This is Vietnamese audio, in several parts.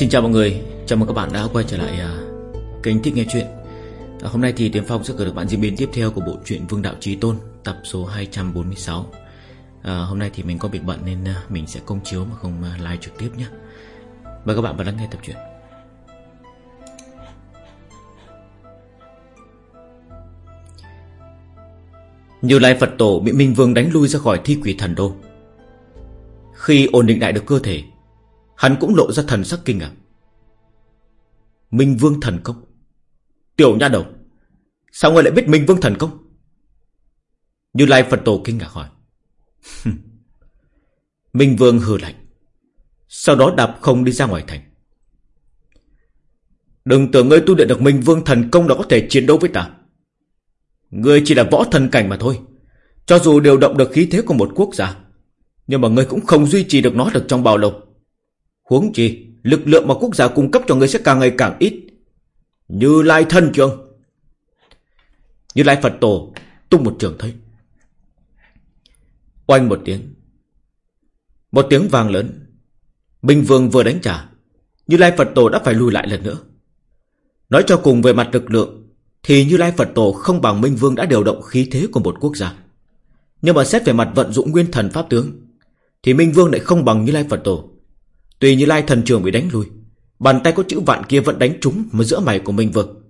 Xin chào mọi người, chào mừng các bạn đã quay trở lại uh, kênh Thích Nghe Chuyện. À, Hôm nay thì Tiến Phong sẽ gửi được bạn diễn biến tiếp theo của bộ truyện Vương Đạo Trí Tôn tập số 246 à, Hôm nay thì mình có việc bận nên uh, mình sẽ công chiếu mà không uh, live trực tiếp nhé. Mời các bạn vào lắng nghe tập truyện. Như Lai Phật Tổ bị Minh Vương đánh lui ra khỏi thi quỷ thần đô. Khi ổn định lại được cơ thể Hắn cũng lộ ra thần sắc kinh ngạc. Minh Vương thần công Tiểu nha đầu, Sao ngươi lại biết Minh Vương thần công Như Lai Phật Tổ kinh ngạc hỏi. Minh Vương hừ lạnh, Sau đó đạp không đi ra ngoài thành. Đừng tưởng ngươi tu luyện được Minh Vương thần công là có thể chiến đấu với ta. Ngươi chỉ là võ thần cảnh mà thôi. Cho dù điều động được khí thế của một quốc gia, Nhưng mà ngươi cũng không duy trì được nó được trong bao lâu. Huống chi, Lực lượng mà quốc gia cung cấp cho ngươi sẽ càng ngày càng ít. Như Lai thân trường Như Lai Phật Tổ, Tung một trường thấy. Oanh một tiếng. Một tiếng vang lớn. Minh Vương vừa đánh trả. Như Lai Phật Tổ đã phải lùi lại lần nữa. Nói cho cùng về mặt lực lượng, Thì Như Lai Phật Tổ không bằng Minh Vương đã điều động khí thế của một quốc gia. Nhưng mà xét về mặt vận dụng nguyên thần pháp tướng, Thì Minh Vương lại không bằng Như Lai Phật Tổ. Tùy Như Lai thần trường bị đánh lui, Bàn tay có chữ vạn kia vẫn đánh trúng Mà giữa mày của Minh Vương.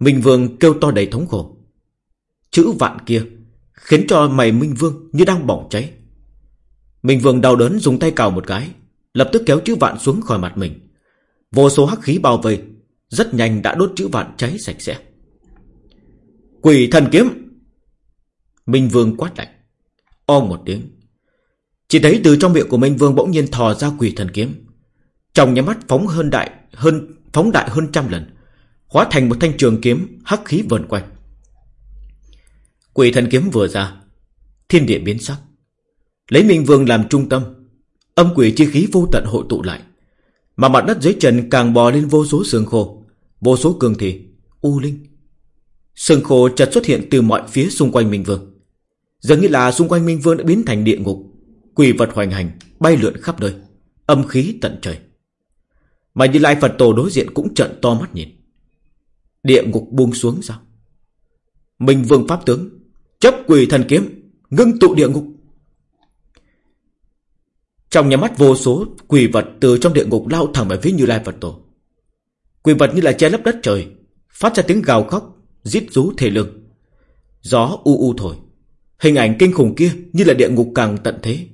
Minh Vương kêu to đầy thống khổ. Chữ vạn kia Khiến cho mày Minh Vương như đang bỏng cháy. Minh Vương đau đớn dùng tay cào một cái, Lập tức kéo chữ vạn xuống khỏi mặt mình. Vô số hắc khí bao vây, Rất nhanh đã đốt chữ vạn cháy sạch sẽ. Quỷ thần kiếm! Minh Vương quát lạnh, O một tiếng chỉ thấy từ trong miệng của Minh Vương bỗng nhiên thò ra quỷ thần kiếm. Trong nhà mắt phóng hơn đại hơn phóng đại hơn trăm lần, hóa thành một thanh trường kiếm hắc khí vần quanh. Quỷ thần kiếm vừa ra, thiên địa biến sắc. Lấy Minh Vương làm trung tâm, âm quỷ chi khí vô tận hội tụ lại, mà mặt đất dưới trần càng bò lên vô số xương khô, vô số cường thị, u linh. Xương khô chợt xuất hiện từ mọi phía xung quanh Minh Vương. Dường như là xung quanh Minh Vương đã biến thành địa ngục, Quỷ vật hoành hành Bay lượn khắp nơi, Âm khí tận trời. Mà như Lai Phật Tổ đối diện cũng trận to mắt nhìn. Địa ngục buông xuống sao? Minh vương pháp tướng, Chấp quỷ thần kiếm, Ngưng tụ địa ngục. Trong nhà mắt vô số Quỷ vật từ trong địa ngục lao thẳng về phía Như Lai Phật Tổ. Quỷ vật như là che lấp đất trời, Phát ra tiếng gào khóc, Giết rú thể lực. Gió u u thổi, Hình ảnh kinh khủng kia như là địa ngục càng tận thế.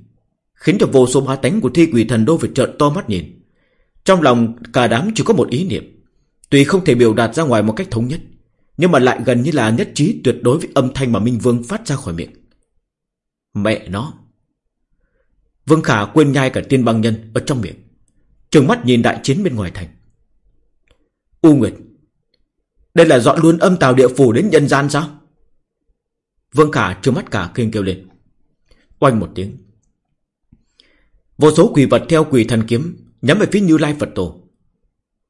Khiến cho vô số ma tánh của thi quỷ thần đô phải trợn to mắt nhìn. Trong lòng cả đám chỉ có một ý niệm, Tuy không thể biểu đạt ra ngoài một cách thống nhất, Nhưng mà lại gần như là nhất trí tuyệt đối với âm thanh mà Minh Vương phát ra khỏi miệng. Mẹ nó! Vương Khả quên nhai cả tiên băng nhân ở trong miệng, Trừng mắt nhìn đại chiến bên ngoài thành. U Nguyệt! Đây là dọn luôn âm tào địa phủ đến nhân gian sao? Vương Khả trừng mắt cả kinh kêu lên. Oanh một tiếng. Vô số quỷ vật theo quỷ thần kiếm Nhắm về phía Như Lai Phật Tổ.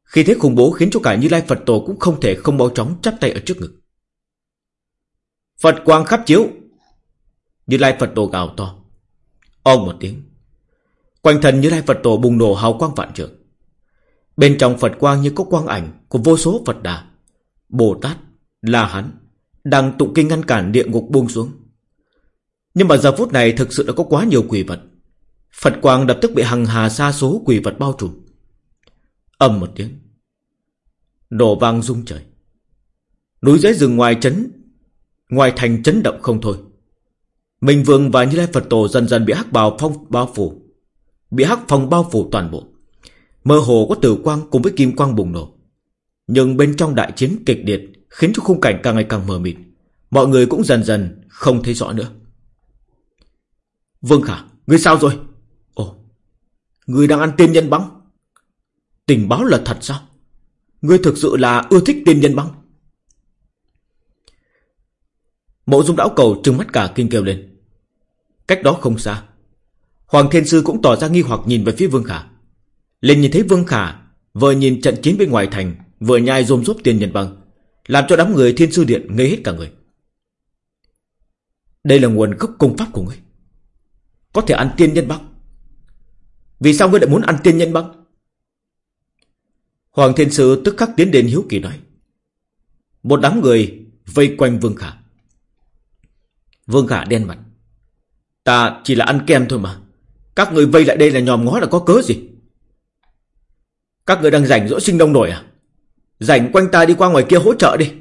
Khi thế khủng bố khiến cho cả Như Lai Phật Tổ Cũng không thể không mau chóng chắp tay ở trước ngực. Phật quang khắp chiếu. Như Lai Phật Tổ gào to. Ông một tiếng. Quanh thần Như Lai Phật Tổ bùng nổ hào quang vạn trượng. Bên trong Phật quang như có quang ảnh Của vô số Phật Đà. Bồ Tát, La Hán Đang tụng kinh ngăn cản địa ngục buông xuống. Nhưng mà giờ phút này thực sự đã có quá nhiều quỷ vật. Phật quang lập tức bị hằng hà xa số quỷ vật bao trùm. ầm một tiếng. đổ vang rung trời. Núi dưới rừng ngoài chấn, ngoài thành chấn động không thôi. Minh Vương và Như Lai Phật Tổ dần dần bị hắc bào phong bao phủ. Bị hắc phong bao phủ toàn bộ. Mơ hồ có tử quang cùng với kim quang bùng nổ. Nhưng bên trong đại chiến kịch liệt khiến cho khung cảnh càng ngày càng mờ mịt. Mọi người cũng dần dần không thấy rõ nữa. Vương Khả, ngươi sao rồi? Người đang ăn tiên nhân băng? Tình báo là thật sao? Ngươi thực sự là ưa thích tiên nhân băng? Mộ dung đảo cầu trừng mắt cả kinh kêu lên. Cách đó không xa, Hoàng Thiên Sư cũng tỏ ra nghi hoặc nhìn về phía Vương Khả. Lên nhìn thấy Vương Khả, Vừa nhìn trận chiến bên ngoài thành, Vừa nhai rôm rốp tiên nhân băng, Làm cho đám người Thiên Sư Điện ngây hết cả người. Đây là nguồn gốc công pháp của ngươi Có thể ăn tiên nhân băng? Vì sao ngươi lại muốn ăn tiên nhân băng Hoàng Thiên Sư tức khắc tiến đến hiếu kỳ nói. Một đám người vây quanh Vương Khả. Vương Khả đen mặt. Ta chỉ là ăn kem thôi mà. Các người vây lại đây là nhòm ngó là có cớ gì? Các người đang rảnh rỗi sinh đông nổi à? Rảnh quanh ta đi qua ngoài kia hỗ trợ đi.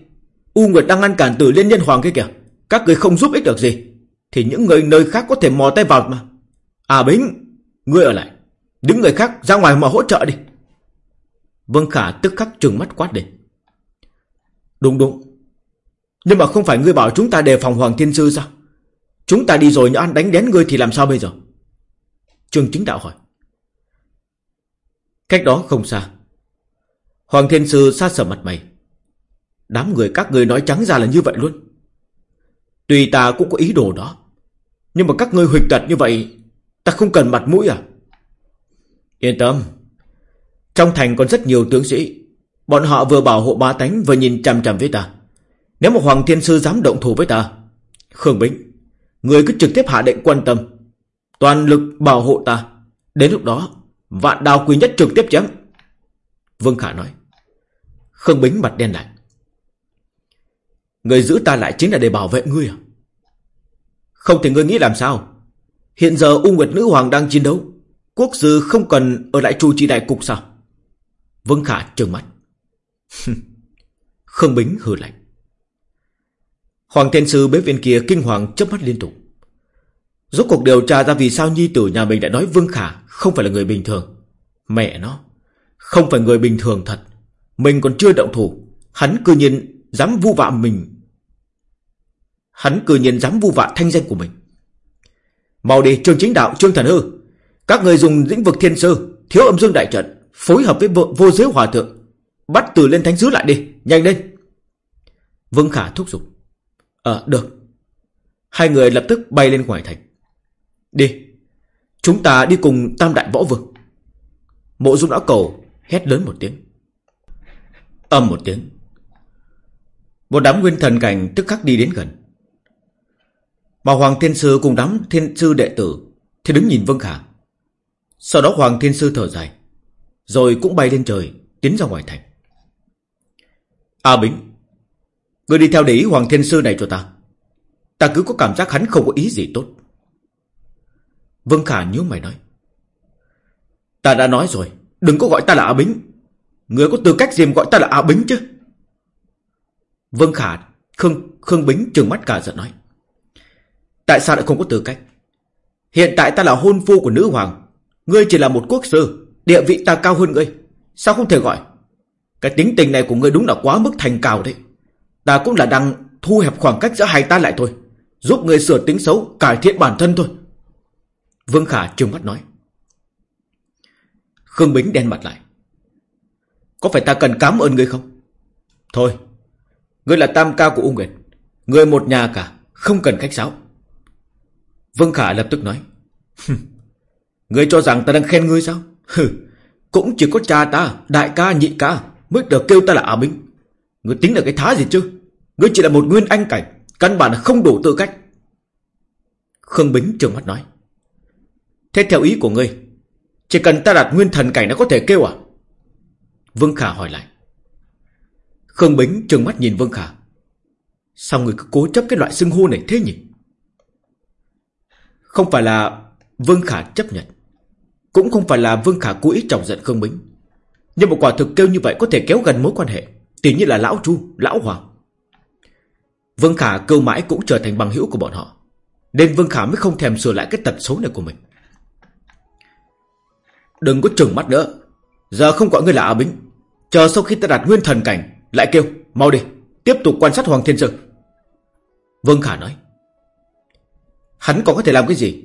U Nguyệt đang ngăn cản tử liên nhân hoàng kia kìa. Các người không giúp ích được gì. Thì những người nơi khác có thể mò tay vào mà. À Bính, ngươi ở lại đứng người khác ra ngoài mà hỗ trợ đi. Vương Khả tức khắc trừng mắt quát đi. Đúng đúng. Nhưng mà không phải ngươi bảo chúng ta đề phòng Hoàng Thiên Sư sao? Chúng ta đi rồi nhỡ ăn đánh đến ngươi thì làm sao bây giờ? Trương Chính Đạo hỏi. Cách đó không xa. Hoàng Thiên Sư xa sở mặt mày. Đám người các người nói trắng ra là như vậy luôn. Tuy ta cũng có ý đồ đó. Nhưng mà các ngươi huỵch tật như vậy, ta không cần mặt mũi à? Yên tâm. Trong thành còn rất nhiều tướng sĩ. Bọn họ vừa bảo hộ ba tánh vừa nhìn chằm chằm với ta. Nếu một Hoàng Thiên Sư dám động thủ với ta, Khương Bính, người cứ trực tiếp hạ định quan tâm. Toàn lực bảo hộ ta. Đến lúc đó, vạn đào quý nhất trực tiếp chém. Vương Khả nói. Khương Bính mặt đen lại. Người giữ ta lại chính là để bảo vệ ngươi à? Không thể ngươi nghĩ làm sao? Hiện giờ U Nguyệt Nữ Hoàng đang chiến đấu. Quốc sư không cần ở lại chủ trì đại cục sao? Vương Khả trợn mắt. Khương Bính hừ lạnh. Hoàng Thiên Sư bế viên kia kinh hoàng chớp mắt liên tục. Rốt cuộc điều tra ra vì sao nhi tử nhà mình đã nói Vương Khả không phải là người bình thường. Mẹ nó, không phải người bình thường thật. Mình còn chưa động thủ, hắn cư nhiên dám vu vạ mình. Hắn cư nhiên dám vu vạ thanh danh của mình. Mau đi trường Chính Đạo, Trương Thần Hư. Các người dùng lĩnh vực thiên sư, thiếu âm dương đại trận, phối hợp với vô, vô giới hòa thượng. Bắt từ lên thánh sứ lại đi, nhanh lên. Vương Khả thúc giục. Ờ, được. Hai người lập tức bay lên ngoài thành. Đi. Chúng ta đi cùng tam đại võ vương. Mộ dung lão cầu hét lớn một tiếng. Âm một tiếng. Một đám nguyên thần cảnh tức khắc đi đến gần. Mà Hoàng Thiên Sư cùng đám thiên sư đệ tử thì đứng nhìn Vương Khả. Sau đó Hoàng Thiên Sư thở dài. Rồi cũng bay lên trời, tiến ra ngoài thành. A Bính, người đi theo để ý Hoàng Thiên Sư này cho ta. Ta cứ có cảm giác hắn không có ý gì tốt. Vương Khả nhớ mày nói. Ta đã nói rồi, đừng có gọi ta là A Bính. Người có tư cách gì mà gọi ta là A Bính chứ? Vương Khả, Khương, Khương Bính trừng mắt cả giận nói. Tại sao lại không có tư cách? Hiện tại ta là hôn phu của nữ hoàng. Ngươi chỉ là một quốc sư, địa vị ta cao hơn ngươi. Sao không thể gọi? Cái tính tình này của ngươi đúng là quá mức thành cào đấy. Ta cũng là đang thu hẹp khoảng cách giữa hai ta lại thôi. Giúp ngươi sửa tính xấu, cải thiện bản thân thôi. Vương Khả trừng mắt nói. Khương Bính đen mặt lại. Có phải ta cần cảm ơn ngươi không? Thôi, ngươi là tam ca của U Nguyệt. Ngươi một nhà cả, không cần khách sáo. Vương Khả lập tức nói. ngươi cho rằng ta đang khen ngươi sao? Cũng chỉ có cha ta, đại ca, nhị ca mới được kêu ta là Á minh. Ngươi tính là cái thá gì chứ? Ngươi chỉ là một nguyên anh cảnh, căn bản là không đủ tư cách. Khương Bính trừng mắt nói. Thế theo ý của ngươi Chỉ cần ta đặt nguyên thần cảnh nó có thể kêu à Vương Khả hỏi lại Khương Bính trừng mắt nhìn Vương Khả Sao người cứ cố chấp cái loại xưng hô này thế nhỉ Không phải là Vương Khả chấp nhận. Cũng không phải là Vương Khả cố ý trọng giận Khương Bính. Nhưng mà quả thực kêu như vậy Có thể kéo gần mối quan hệ Tỷ như là Lão Chu, Lão Hoàng. Vương Khả câu mãi cũng trở thành bằng hữu của bọn họ Nên Vương Khả mới không thèm sửa lại cái tật xấu này của mình. Đừng có trừng mắt nữa. Giờ không gọi ngươi là A Bính. Chờ sau khi ta đạt nguyên thần cảnh Lại kêu mau đi Tiếp tục quan sát Hoàng Thiên Sư Vương Khả nói. Hắn còn có thể làm cái gì?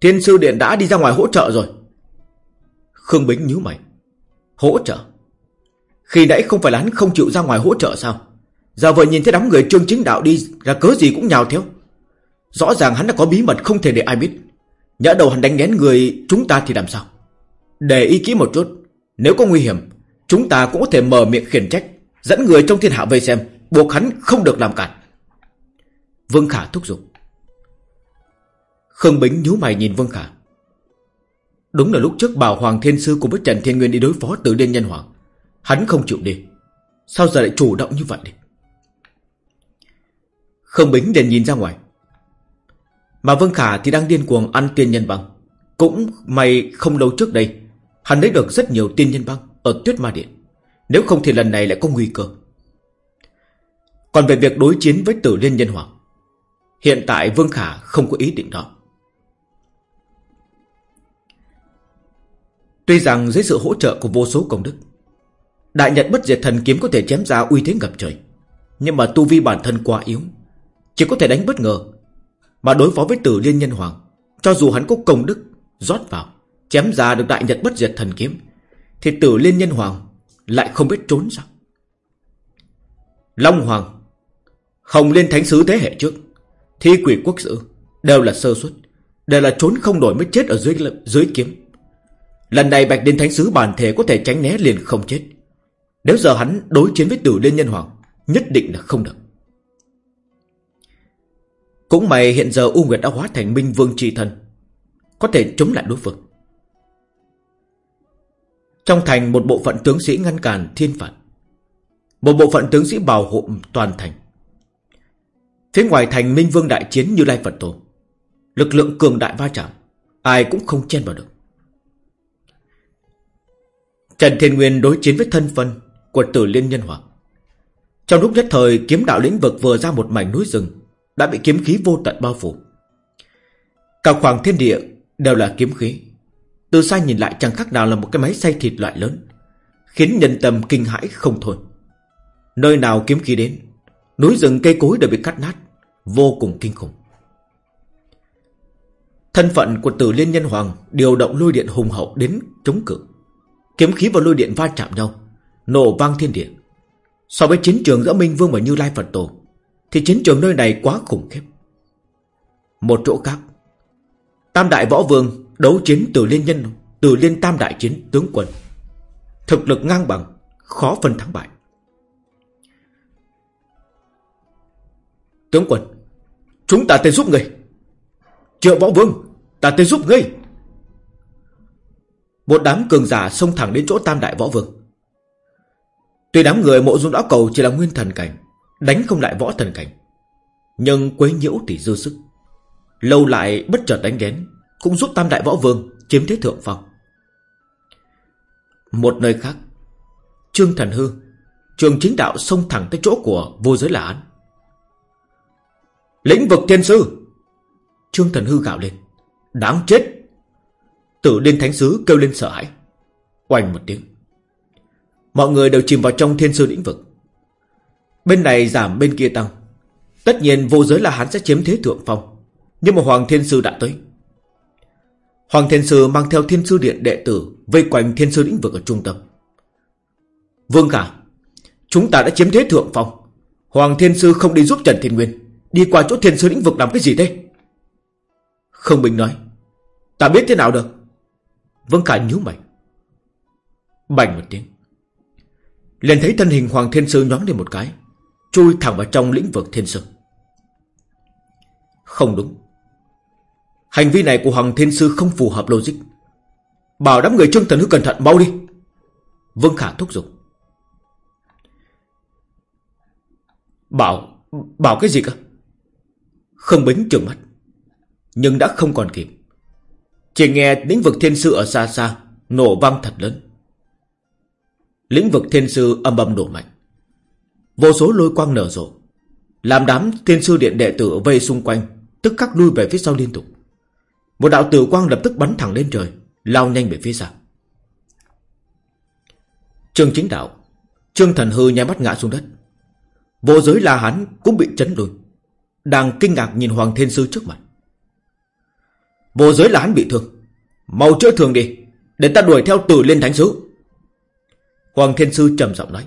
Thiên sư điện đã đi ra ngoài hỗ trợ rồi. Khương Bính nhíu mày. Hỗ trợ? Khi nãy không phải là hắn không chịu ra ngoài hỗ trợ sao? Giờ vừa nhìn thấy đám người trương chính đạo đi Ra cớ gì cũng nhào theo. Rõ ràng hắn đã có bí mật không thể để ai biết. Nhỡ đầu hắn đánh nén người chúng ta thì làm sao? Để ý kỹ một chút. Nếu có nguy hiểm, Chúng ta cũng có thể mở miệng khiển trách, Dẫn người trong thiên hạ về xem, Buộc hắn không được làm cản. Vương Khả thúc giục. Khương Bính nhíu mày nhìn Vương Khả. Đúng là lúc trước bảo Hoàng Thiên Sư cùng với Trần Thiên Nguyên đi đối phó Tử Liên Nhân Hoàng, Hắn không chịu đi. Sao giờ lại chủ động như vậy? Đi Khương Bính liền nhìn ra ngoài. Mà Vương Khả thì đang điên cuồng ăn tiên nhân băng. Cũng may không lâu trước đây, Hắn lấy được rất nhiều tiên nhân băng Ở tuyết ma điện. Nếu không thì lần này lại có nguy cơ. Còn về việc đối chiến với tử liên nhân hoàng, Hiện tại Vương Khả không có ý định đó. Tuy rằng dưới sự hỗ trợ của vô số công đức, Đại Nhật bất diệt thần kiếm có thể chém ra uy thế ngập trời. Nhưng mà tu vi bản thân quá yếu, Chỉ có thể đánh bất ngờ. Mà đối phó với tử liên nhân hoàng, Cho dù hắn có công đức rót vào, Chém ra được đại nhật bất diệt thần kiếm, Thì tử liên nhân hoàng Lại không biết trốn sao? Long hoàng, Hồng liên thánh sứ thế hệ trước, Thi quỷ quốc sử Đều là sơ suất, Đều là trốn không đổi mới chết ở dưới dưới kiếm. Lần này Bạch Liên Thánh Sứ bản thể có thể tránh né liền không chết. Nếu giờ hắn đối chiến với tử liên nhân hoàng, Nhất định là không được. Cũng may hiện giờ U Nguyệt đã hóa thành minh vương tri thân, Có thể chống lại đối phương. Trong thành một bộ phận tướng sĩ ngăn cản thiên phạt, Một bộ phận tướng sĩ bảo hộ toàn thành. Phía ngoài thành Minh Vương đại chiến như Lai Phật Tổ, Lực lượng cường đại va chạm, Ai cũng không chen vào được. Trần Thiên Nguyên đối chiến với thân phân Của tử liên nhân hoàng. Trong lúc nhất thời, kiếm đạo lĩnh vực vừa ra một mảnh núi rừng, Đã bị kiếm khí vô tận bao phủ. Cả khoảng thiên địa Đều là kiếm khí. Từ xa nhìn lại chẳng khác nào là một cái máy xay thịt loại lớn, Khiến nhân tâm kinh hãi không thôi. Nơi nào kiếm khí đến, Núi rừng cây cối đều bị cắt nát, Vô cùng kinh khủng. Thân phận của tử liên nhân hoàng Điều động lôi điện hùng hậu đến chống cự. Kiếm khí và lôi điện va chạm nhau, Nổ vang thiên địa. So với chiến trường giữa Minh Vương và Như Lai Phật Tổ, Thì chiến trường nơi này quá khủng khiếp. Một chỗ khác, Tam Đại Võ Vương Đấu chiến từ liên nhân, Từ liên tam đại chiến tướng quân. Thực lực ngang bằng, Khó phân thắng bại. Tướng quân, Chúng ta tới giúp người Triệu Võ Vương, Ta tới giúp ngươi một đám cường giả xông thẳng đến chỗ tam đại võ vương. Tuy đám người mộ dung lão cầu chỉ là nguyên thần cảnh, Đánh không lại võ thần cảnh, Nhưng quấy nhiễu thì dư sức. Lâu lại bất chợt đánh đến, Cũng giúp tam đại võ vương chiếm thế thượng phong. Một nơi khác, Trương Thần Hư, Trường chính đạo xông thẳng tới chỗ của vô giới là án. Lĩnh vực thiên sư! Trương Thần Hư gạo lên. Đáng chết! Tử Liên Thánh Sứ kêu lên sợ hãi. Oanh một tiếng. Mọi người đều chìm vào trong thiên sư lĩnh vực. Bên này giảm, bên kia tăng. Tất nhiên vô giới là hắn sẽ chiếm thế thượng phong. Nhưng mà Hoàng Thiên Sư đã tới. Hoàng Thiên Sư mang theo thiên sư điện đệ tử Vây quanh thiên sư lĩnh vực ở trung tâm. Vương Khả, Chúng ta đã chiếm thế thượng phong. Hoàng Thiên Sư không đi giúp Trần Thiên Nguyên. Đi qua chỗ thiên sư lĩnh vực làm cái gì thế Không Bình nói, Ta biết thế nào được. Vương Khả nhíu mày. Bành một tiếng. Liền thấy thân hình Hoàng Thiên Sư nhón lên một cái. Chui thẳng vào trong lĩnh vực Thiên Sư. Không đúng. Hành vi này của Hoàng Thiên Sư không phù hợp logic. Bảo đám người Trương Thần Hư cẩn thận mau đi. Vương Khả thúc giục. Bảo, bảo cái gì cơ? Không bính trường mắt. Nhưng đã không còn kịp. Chỉ nghe lĩnh vực thiên sư ở xa xa, Nổ vang thật lớn. Lĩnh vực thiên sư âm âm nổ mạnh. Vô số lôi quang nở rộ. Làm đám thiên sư điện đệ tử vây xung quanh, Tức khắc lui về phía sau liên tục. Một đạo tử quang lập tức bắn thẳng lên trời, Lao nhanh về phía sau Trương chính đạo, Trương thần hư nhai mắt ngã xuống đất. Vô giới la hắn cũng bị chấn lùi Đang kinh ngạc nhìn Hoàng Thiên Sư trước mặt. Vô giới là hắn bị thương. Mau chữa thương đi, Để ta đuổi theo tử lên thánh sứ. Hoàng Thiên Sư trầm giọng nói.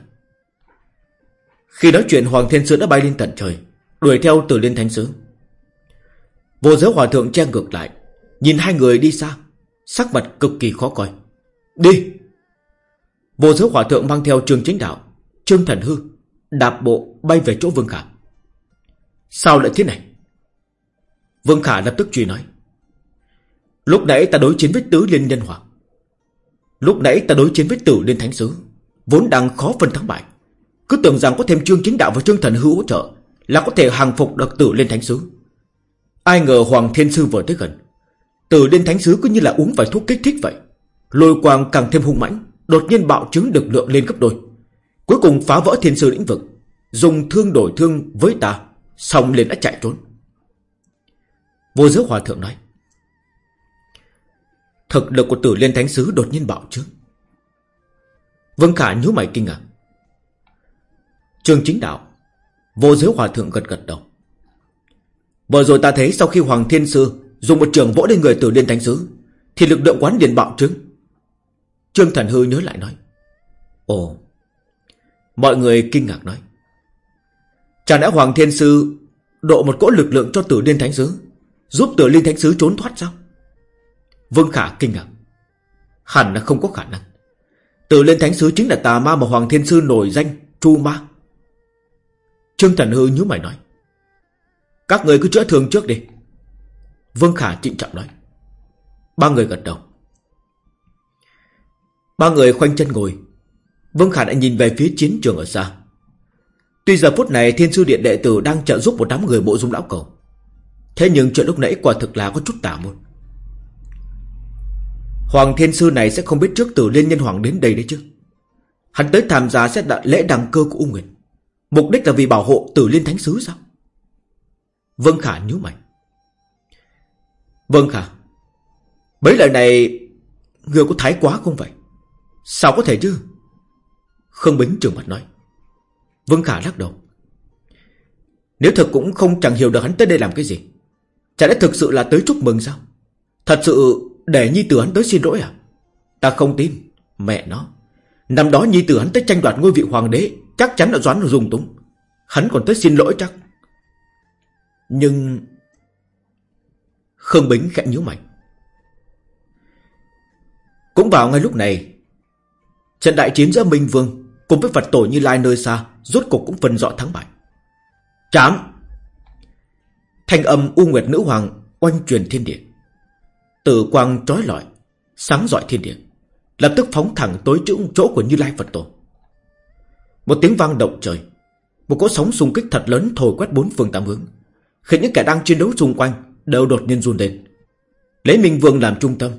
Khi nói chuyện, Hoàng Thiên Sư đã bay lên tận trời, Đuổi theo tử liên thánh sứ. Vô giới hòa thượng che ngược lại, Nhìn hai người đi xa, Sắc mặt cực kỳ khó coi. Đi! Vô giới hòa thượng mang theo trường chính đạo, Trương thần hư, Đạp bộ bay về chỗ Vương Khả. Sao lại thế này? Vương Khả lập tức truy nói. Lúc nãy ta đối chiến với tứ liên nhân hoàng Lúc nãy ta đối chiến với tử liên thánh sứ Vốn đang khó phân thắng bại. Cứ tưởng rằng có thêm trương chính đạo và trương thần hữu hỗ trợ Là có thể hàng phục được tử liên thánh sứ Ai ngờ Hoàng Thiên Sư vừa tới gần. Tử liên thánh sứ cứ như là uống vài thuốc kích thích vậy. Lôi quang càng thêm hung mãnh, Đột nhiên bạo chứng lực lượng lên gấp đôi. Cuối cùng phá vỡ thiên sư lĩnh vực, Dùng thương đổi thương với ta, Xong liền đã chạy trốn. Vô giới hòa thượng nói Thực lực của tử liên thánh sứ đột nhiên bạo trướng. Vâng Khả nhíu mày kinh ngạc. Trường chính đạo, Vô giới hòa thượng gật gật đầu. Vừa rồi ta thấy sau khi Hoàng Thiên Sư Dùng một trường vỗ lên người tử liên thánh sứ, Thì lực lượng quán điện bạo trướng. Trương Thần Hư nhớ lại nói, Ồ, Mọi người kinh ngạc nói Chẳng lẽ Hoàng Thiên Sư Độ một cỗ lực lượng cho tử liên thánh sứ, Giúp tử liên thánh sứ trốn thoát sao? Vương Khả kinh ngạc. Hẳn là không có khả năng. Từ lên thánh sứ chính là tà ma mà Hoàng Thiên Sư nổi danh, Chu ma. Trương Thần Hư nhíu mày nói. Các người cứ chữa thương trước đi. Vương Khả trịnh trọng nói. Ba người gật đầu. Ba người khoanh chân ngồi. Vương Khả đã nhìn về phía chiến trường ở xa. Tuy giờ phút này Thiên Sư Điện đệ tử đang trợ giúp một đám người bộ dung lão cầu, Thế nhưng chuyện lúc nãy quả thực là có chút tả môn. Hoàng Thiên Sư này sẽ không biết trước từ Liên Nhân Hoàng đến đây đấy chứ. Hắn tới tham gia sẽ đặt lễ đăng cơ của U Nguyệt Mục đích là vì bảo hộ tử Liên Thánh Sứ sao? Vân Khả nhíu mày. Vân Khả Mấy lời này Người có thái quá không vậy? Sao có thể chứ? Khương Bính trường mặt nói. Vân Khả lắc đầu. Nếu thật cũng không chẳng hiểu được hắn tới đây làm cái gì, Chả lẽ thực sự là tới chúc mừng sao? Thật sự để Nhi Tử hắn tới xin lỗi à? Ta không tin, Mẹ nó. Năm đó Nhi Tử hắn tới tranh đoạt ngôi vị hoàng đế, Chắc chắn là doán là dùng túng. Hắn còn tới xin lỗi chắc. Nhưng Khương Bính khẽ nhíu mày. Cũng vào ngay lúc này, Trận đại chiến giữa Minh Vương Cùng với Phật tổ Như Lai nơi xa Rốt cục cũng phân rõ thắng bại. Chám! Thanh âm U Nguyệt Nữ Hoàng Oanh truyền thiên địa. Tử quang trói lọi Sáng rọi thiên địa Lập tức phóng thẳng tới chỗ, chỗ của Như Lai Phật Tổ. Một tiếng vang động trời Một cỗ sóng xung kích thật lớn thổi quét bốn phương tám hướng Khiến những kẻ đang chiến đấu xung quanh Đều đột nhiên run lên. Lấy Minh Vương làm trung tâm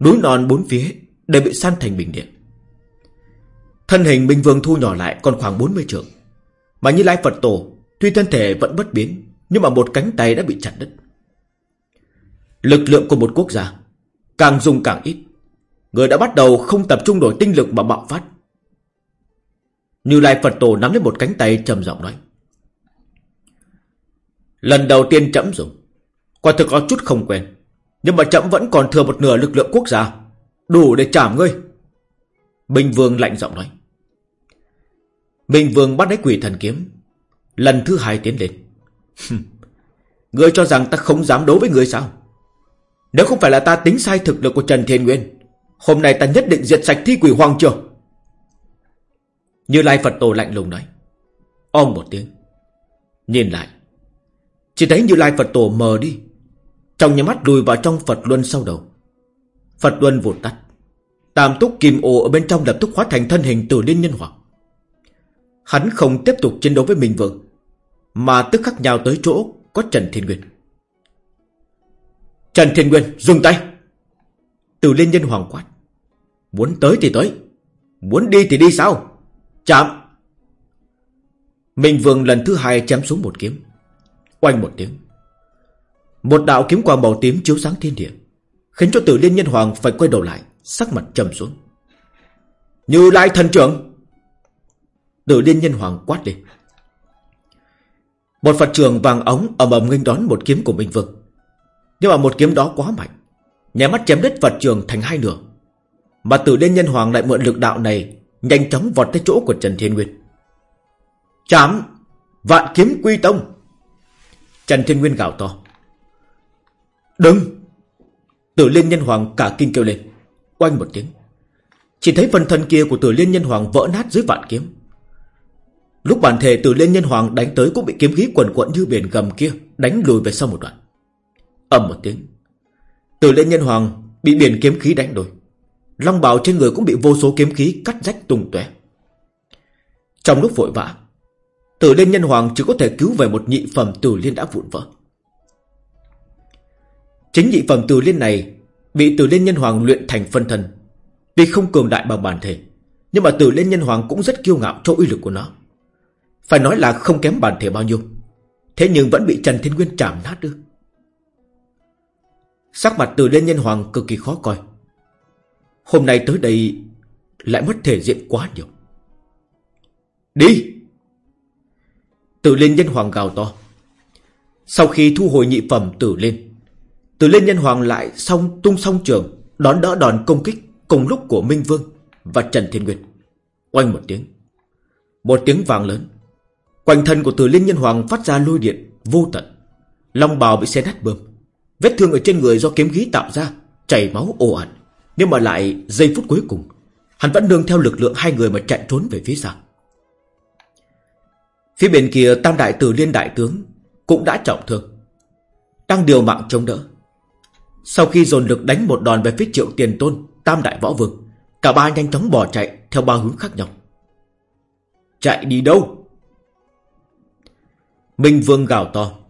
Núi non bốn phía đều bị san thành bình điện Thân hình Minh Vương thu nhỏ lại còn khoảng 40 trượng Mà Như Lai Phật Tổ Tuy thân thể vẫn bất biến Nhưng mà một cánh tay đã bị chặt đứt. Lực lượng của một quốc gia, Càng dùng càng ít. Người đã bắt đầu không tập trung đổi tinh lực mà bạo phát. Như Lai Phật Tổ nắm lấy một cánh tay trầm giọng nói. Lần đầu tiên chậm dùng, Quả thực có chút không quen. Nhưng mà chậm vẫn còn thừa một nửa lực lượng quốc gia, Đủ để chạm ngươi. Bình Vương lạnh giọng nói. Bình Vương bắt lấy quỷ thần kiếm, Lần thứ hai tiến lên. Ngươi cho rằng ta không dám đấu với ngươi sao? Nếu không phải là ta tính sai thực lực của Trần Thiên Nguyên, Hôm nay ta nhất định diệt sạch thi quỷ hoàng trường. Như Lai Phật Tổ lạnh lùng nói, Om một tiếng. Nhìn lại, Chỉ thấy Như Lai Phật Tổ mờ đi, Trong nhà mắt lùi vào trong Phật Luân sau đầu. Phật Luân vụt tắt, Tam túc kim ô ở bên trong lập tức hóa thành thân hình từ liên nhân hoàng. Hắn không tiếp tục chiến đấu với Minh Vương, Mà tức khắc nhào tới chỗ Có Trần Thiên Nguyên. Trần Thiên Nguyên dừng tay. Từ liên nhân hoàng quát. Muốn tới thì tới. Muốn đi thì đi sao? Chạm. Minh Vương lần thứ hai chém xuống một kiếm. Oanh một tiếng. Một đạo kiếm quang màu tím chiếu sáng thiên địa, Khiến cho tử liên nhân hoàng phải quay đầu lại, Sắc mặt trầm xuống. Như lai thần trưởng. Tử liên nhân hoàng quát đi. Một Phật trường vàng ống ầm ầm nghênh đón một kiếm của Minh Vương. Nhưng mà một kiếm đó quá mạnh. Nhà mắt chém đứt Phật trường thành hai nửa. Mà tử liên nhân hoàng lại mượn lực đạo này Nhanh chóng vọt tới chỗ của Trần Thiên Nguyên. Chám, Vạn kiếm quy tông. Trần Thiên Nguyên gào to. Đừng! Tử liên nhân hoàng cả kinh kêu lên. Oanh một tiếng. Chỉ thấy phần thân kia của tử liên nhân hoàng vỡ nát dưới vạn kiếm. Lúc bản thể tử liên nhân hoàng đánh tới Cũng bị kiếm khí quần quận như biển gầm kia Đánh lùi về sau một đoạn ầm một tiếng. Tử liên nhân hoàng bị biển kiếm khí đánh đổi. Long bào trên người cũng bị vô số kiếm khí cắt rách tung tóe. Trong lúc vội vã Tử Liên Nhân Hoàng chỉ có thể cứu về một nhị phẩm Tử Liên đã vụn vỡ. Chính nhị phẩm Tử Liên này Bị Tử Liên Nhân Hoàng luyện thành phân thân. Tuy không cường đại bằng bản thể, Nhưng mà Tử Liên Nhân Hoàng cũng rất kiêu ngạo cho uy lực của nó. Phải nói là không kém bản thể bao nhiêu, Thế nhưng vẫn bị Trần Thiên Nguyên chạm nát được Sắc mặt Tử Liên Nhân Hoàng cực kỳ khó coi. Hôm nay tới đây Lại mất thể diện quá nhiều. Đi! Tử Liên Nhân Hoàng gào to. Sau khi thu hồi nhị phẩm Tử Liên Tử Liên Nhân Hoàng lại xong tung song trường, Đón đỡ đòn công kích Cùng lúc của Minh Vương Và Trần Thiên Nguyệt. Oanh một tiếng. Một tiếng vàng lớn. Quanh thân của Tử Liên Nhân Hoàng phát ra lôi điện Vô tận. Long bào bị xe nát bơm Vết thương ở trên người do kiếm khí tạo ra, Chảy máu ồ ạt. Nhưng mà lại giây phút cuối cùng, Hắn vẫn nương theo lực lượng hai người mà chạy trốn về phía sau. Phía bên kia, tam đại tử liên đại tướng Cũng đã trọng thương. Đang điều mạng chống đỡ. Sau khi dồn lực đánh một đòn về phía triệu tiền tôn, Tam đại võ vương, Cả ba nhanh chóng bỏ chạy Theo ba hướng khác nhau. Chạy đi đâu? Minh vương gào to.